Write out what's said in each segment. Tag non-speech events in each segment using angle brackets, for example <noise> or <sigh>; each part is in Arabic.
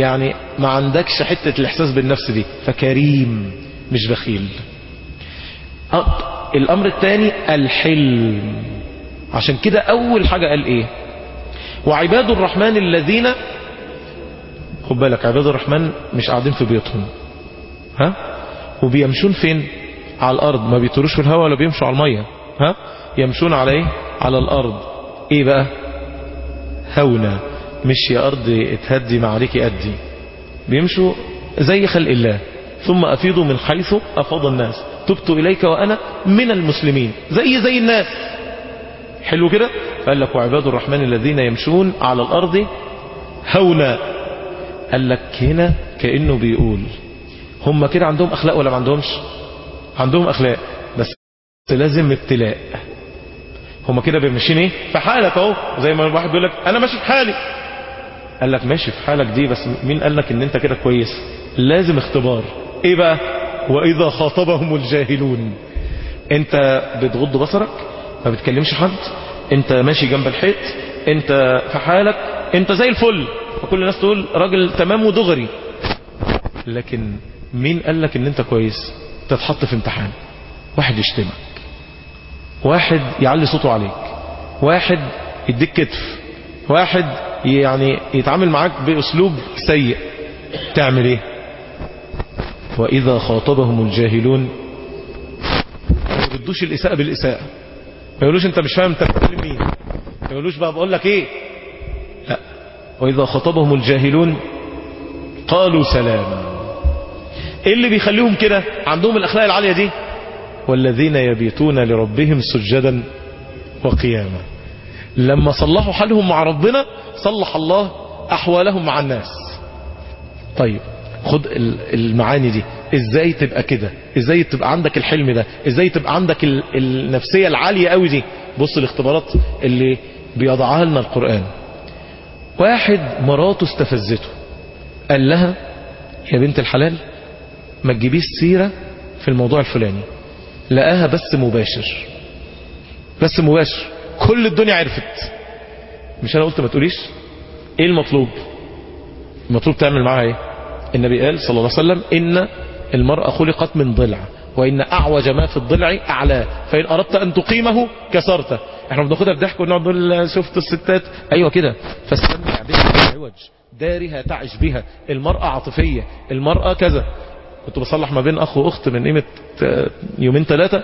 يعني ما عندكش حتة الإحساس بالنفس دي. فكريم مش بخيل. الأمر الثاني الحلم. عشان كده أول حاجة قال إيه؟ وعباد الرحمن الذين خد بالك عباد الرحمن مش قاعدين في بيوتهم. ها؟ وبيمشون فين؟ على الأرض. ما بيطيروش في الهواء ولا بيمشوا على المية. ها؟ يمشون على إيه؟ على الأرض. إيه بقى؟ هونا. مش يا أرض اتهدي ما عليك أدي. بيمشوا زي خلق الله. ثم أفيضوا من حيث أفاض الناس. تبت إليك وأنا من المسلمين. زي زي الناس. حلو كده؟ قال لك وعباد الرحمن الذين يمشون على الأرض هونا. قال لك هنا كأنه بيقول. هم كده عندهم أخلاق ولا ما عندهمش؟ عندهم أخلاق. بس لازم ابتلاء. هم كده ماشيين إيه؟ في حالك أهو. زي ما الواحد بيقول لك أنا ماشي في حالي. قال لك ماشي في حالك دي بس مين قال لك إن أنت كده كويس؟ لازم اختبار. إيه بقى؟ وإذا خاطبهم الجاهلون. أنت بتغض بصرك؟ ما بتكلمش حد؟ أنت ماشي جنب الحيط؟ أنت في حالك؟ أنت زي الفل. فكل الناس تقول راجل تمام ودغري. لكن مين قال لك إن أنت كويس؟ تتحط في امتحان. واحد يشتمك. واحد يعلي صوته عليك. واحد يديك كتف. واحد يعني يتعامل معاك بأسلوب سيء. تعمل إيه؟ وإذا خاطبهم الجاهلون ما يردوش الإساءة بالإساءة. ما يقولوش أنت مش فاهم أنت بتكلم مين؟ ما يقولوش بقى بقول لك إيه؟ لا. وإذا خاطبهم الجاهلون قالوا سلاما إيه اللي بيخليهم كده؟ عندهم الأخلاق العالية دي؟ والذين يبيتون لربهم سجدا وقياما. لما صلحوا حالهم مع ربنا صلح الله أحوالهم مع الناس. طيب خد المعاني دي. إزاي تبقى كده؟ إزاي تبقى عندك الحلم ده؟ إزاي تبقى عندك النفسية العالية قوي دي؟ بص الاختبارات اللي بيضعها لنا القرآن. واحد مراته استفزته. قال لها يا بنت الحلال ما تجيبيش سيرة في الموضوع الفلاني. لقاها بس مباشر. بس مباشر. كل الدنيا عرفت. مش أنا قلت ما تقوليش؟ إيه المطلوب؟ المطلوب تعمل معاها إيه؟ النبي قال صلى الله عليه وسلم إن المرأة خلقت من ضلع وإن أعوج ما في الضلع اعلاه فإن أردت أن تقيمه كسرته إحنا بناخدها بضحك ونقعد نقول شفت الستات؟ أيوه كده. فاستمع بها عوج دارها تعش بها. المرأة عاطفية. المرأة كذا. كنت بصلح ما بين أخ وأخت من قيمة يومين ثلاثة.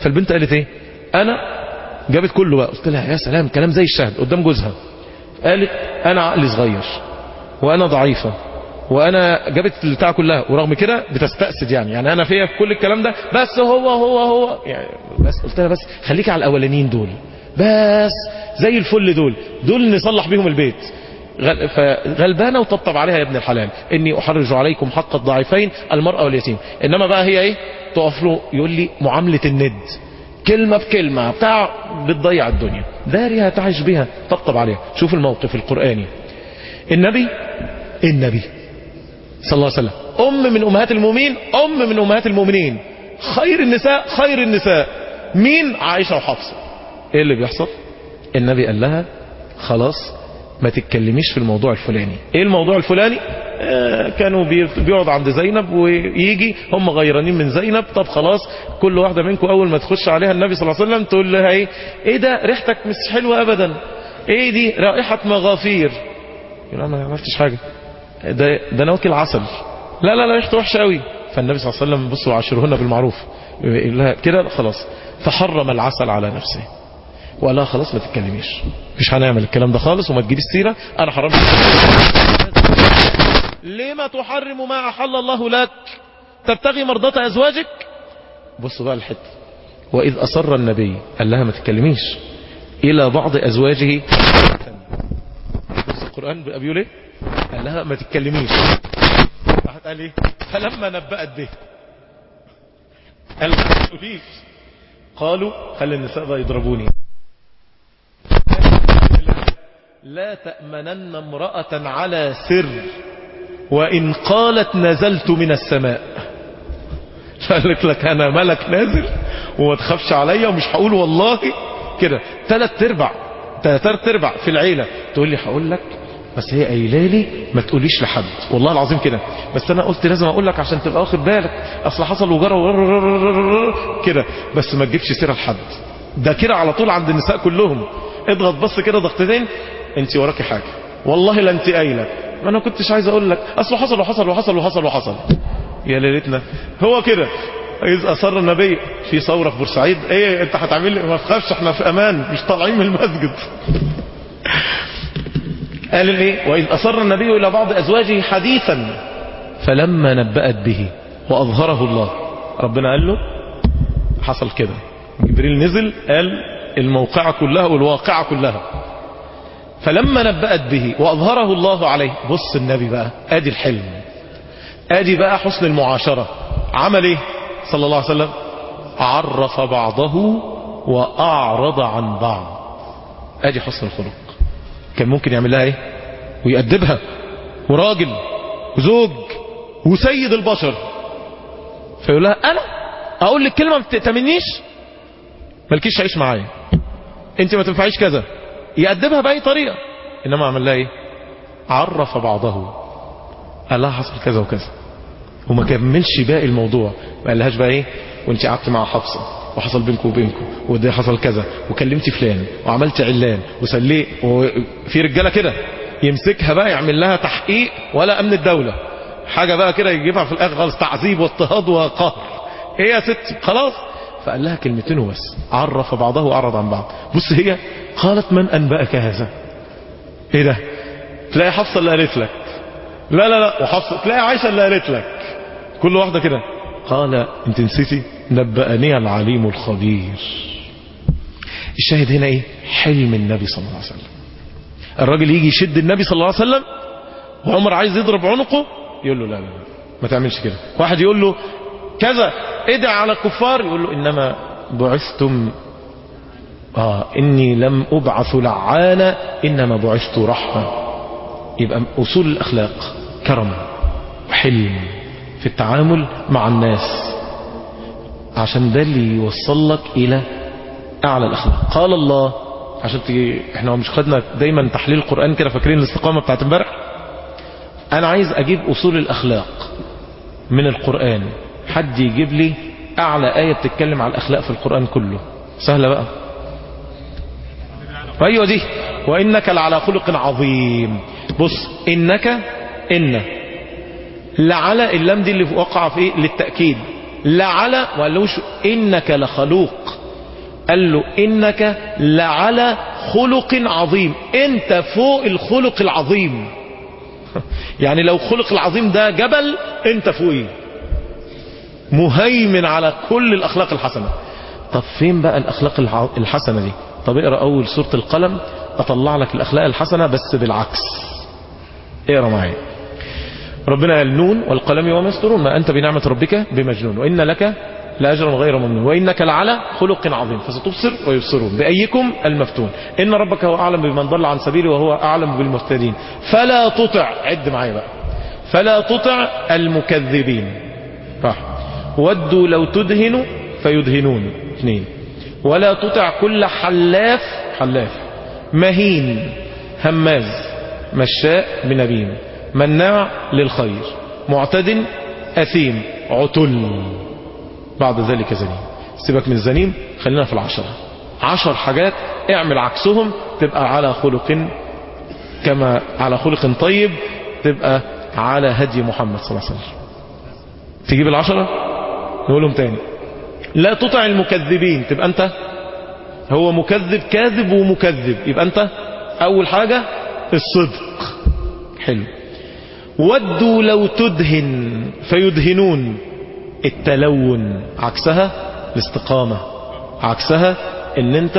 فالبنت قالت إيه؟ أنا جابت كله بقى. قلت لها يا سلام كلام زي الشهد قدام جوزها. قالت أنا عقلي صغير وأنا ضعيفة وأنا جابت البتاع كلها ورغم كده بتستأسد يعني. يعني أنا فيا في كل الكلام ده بس هو هو هو يعني بس قلت لها بس خليكي على الأولانيين دول. بس زي الفل دول دول نصلح بيهم البيت. فغلبانة وطبطب عليها يا ابن الحلال. إني أحرج عليكم حق الضعيفين المرأة واليتيم. إنما بقى هي إيه؟ تقف له يقول لي معاملة الند. كلمة بكلمة بتاع بتضيع الدنيا. دارها تعيش بها. طبطب عليها. شوف الموقف القرآني. النبي النبي صلى الله عليه وسلم. أم من أمهات المؤمنين. أم من أمهات المؤمنين. خير النساء خير النساء. مين؟ عائشة وحفصة. إيه اللي بيحصل؟ النبي قال لها خلاص ما تتكلميش في الموضوع الفلاني. إيه الموضوع الفلاني؟ كانوا بيقعد عند زينب ويجي هم غيرانين من زينب. طب خلاص كل واحدة منكم أول ما تخش عليها النبي صلى الله عليه وسلم تقول لها إيه؟ إيه ده؟ ريحتك مش حلوة ابدا. إيه دي؟ رائحة مغافير. يقول ما عرفتش حاجة. ده ده أنا واكل عسل. لا لا لا ريحته وحشة قوي فالنبي صلى الله عليه وسلم بصوا عاشرهن بالمعروف. يقول لها كده خلاص. فحرم العسل على نفسه. وقال لها خلاص ما تتكلميش. مش هنعمل الكلام ده خالص وما تجيبيش سيرة. أنا حرمت. لما تحرم ما أحل الله لك؟ تبتغي مرضات أزواجك؟ بصوا بقى الحتة. وإذ أصر النبي قال لها ما تتكلميش. إلى بعض أزواجه. بص القرآن بيقول إيه؟ قال لها ما تتكلميش. راحت قال إيه؟ فلما نبأت به. قال ما قالوا خلي النساء بقى يضربوني. لا تأمنن امرأة على سر. وإن قالت نزلت من السماء. فقالت لك أنا ملك نازل وما تخافش عليا ومش هقول والله كده. ثلاث أرباع ثلاث أرباع في العيلة. تقول لي هقول لك بس هي قايلة لي ما تقوليش لحد. والله العظيم كده. بس أنا قلت لازم أقول لك عشان تبقى واخد بالك. أصل حصل وجرى كده. بس ما تجيبش سيرة لحد. ده كده على طول عند النساء كلهم. اضغط بس كده ضغطتين. انت وراكي حاجة. والله لا انت قايلة. ما أنا كنتش عايز أقول لك. اصله حصل وحصل وحصل وحصل وحصل. يا ليلتنا. هو كده. إذ أصر النبي في ثورة في بورسعيد. إيه أنت هتعمل لي؟ ما تخافش إحنا في أمان. مش طالعين من المسجد. قال الايه وإذ أصر النبي إلى بعض أزواجه حديثا. فلما نبأت به وأظهره الله. ربنا قال له حصل كده. جبريل نزل قال الموقعة كلها والواقعة كلها. فلما نبأت به وأظهره الله عليه بص النبي بقى أدي الحلم. أدي بقى حسن المعاشرة. عمل إيه؟ صلى الله عليه وسلم عرف بعضه وأعرض عن بعض. أدي حسن الخلق. كان ممكن يعمل لها إيه؟ ويأدبها. وراجل وزوج وسيد البشر. فيقول لها أنا؟ أقول لك كلمة ما تأتمنيش مالكيش عيش معايا. أنت ما تنفعيش كذا. يأدبها بأي طريقة. إنما عمل لها إيه؟ عرف بعضه. قال لها حصل كذا وكذا. وما كملش باقي الموضوع. ما قالهاش بقى إيه؟ وانت قعدت مع حفصة وحصل بينكم وبينكم وده حصل كذا وكلمت فلان وعملت علان وسليه وفي رجالة كده يمسكها بقى يعمل لها تحقيق ولا أمن الدولة. حاجة بقى كده يجيبها في الآخر خالص تعذيب واضطهاد وقهر. إيه يا ست؟ خلاص. فقال لها كلمتين وبس. عرف بعضه واعرض عن بعض. بص هي قالت من أنبأك هذا؟ إيه ده؟ تلاقي حفصة اللي قالت لك. لا لا لا وحفصة تلاقي عائشة اللي قالت لك. كل واحدة كده. قال أنت نسيتي؟ نبأني العليم الخبير. الشاهد هنا إيه؟ حلم النبي صلى الله عليه وسلم. الراجل يجي يشد النبي صلى الله عليه وسلم وعمر عايز يضرب عنقه يقول له لا لا لا ما تعملش كده. واحد يقول له كذا. ادعى على الكفار يقول له إنما بعثتم آه إني لم أبعث لعانا إنما بعثت رحمة. يبقى أصول الأخلاق كرم وحلم في التعامل مع الناس. عشان ده اللي يوصل لك إلى أعلى الأخلاق. قال الله عشان إحنا مش خدنا دايما تحليل القرآن كده فاكرين الاستقامة بتاعت امبارح؟ أنا عايز أجيب أصول الأخلاق من القرآن. حد يجيب لي أعلى آية بتتكلم على الأخلاق في القرآن كله. سهلة بقى. أيوه دي. وإنك لعلى خلق عظيم. بص إنك إن. لعلى اللام دي اللي وقع في إيه؟ للتأكيد. لعلى ما قالوش إنك لخلوق. قال له إنك لعلى خلق عظيم. أنت فوق الخلق العظيم. <laughs> يعني لو خلق العظيم ده جبل أنت فوقيه. مهيمن على كل الأخلاق الحسنة. طب فين بقى الأخلاق الحسنة دي؟ طب اقرأ أول سورة القلم أطلع لك الأخلاق الحسنة بس بالعكس. اقرأ معايا. ربنا قال نون والقلم وما يسطرون ما أنت بنعمة ربك بمجنون وإن لك لأجرا غير ممنون وإنك لعلى خلق عظيم فستبصر ويبصرون بأيكم المفتون. إن ربك هو أعلم بمن ضل عن سبيله وهو أعلم بالمهتدين. فلا تطع عد معايا بقى. فلا تطع المكذبين. راح. ودوا لو تدهنوا فيدهنون. اثنين. ولا تطع كل حلاف حلاف. مهين هماز مشاء بنبيم مناع للخير. معتد أثيم عتل. بعد ذلك زنيم. سيبك من الزنيم خلينا في العشرة. عشر حاجات اعمل عكسهم تبقى على خلق كما على خلق طيب تبقى على هدي محمد صلى الله عليه وسلم. تجيب العشرة؟ نقولهم تاني. لا تطع المكذبين. تبقى انت هو مكذب كاذب ومكذب. يبقى انت أول حاجة الصدق. حلو. ودوا لو تدهن فيدهنون. التلون. عكسها الاستقامة. عكسها إن انت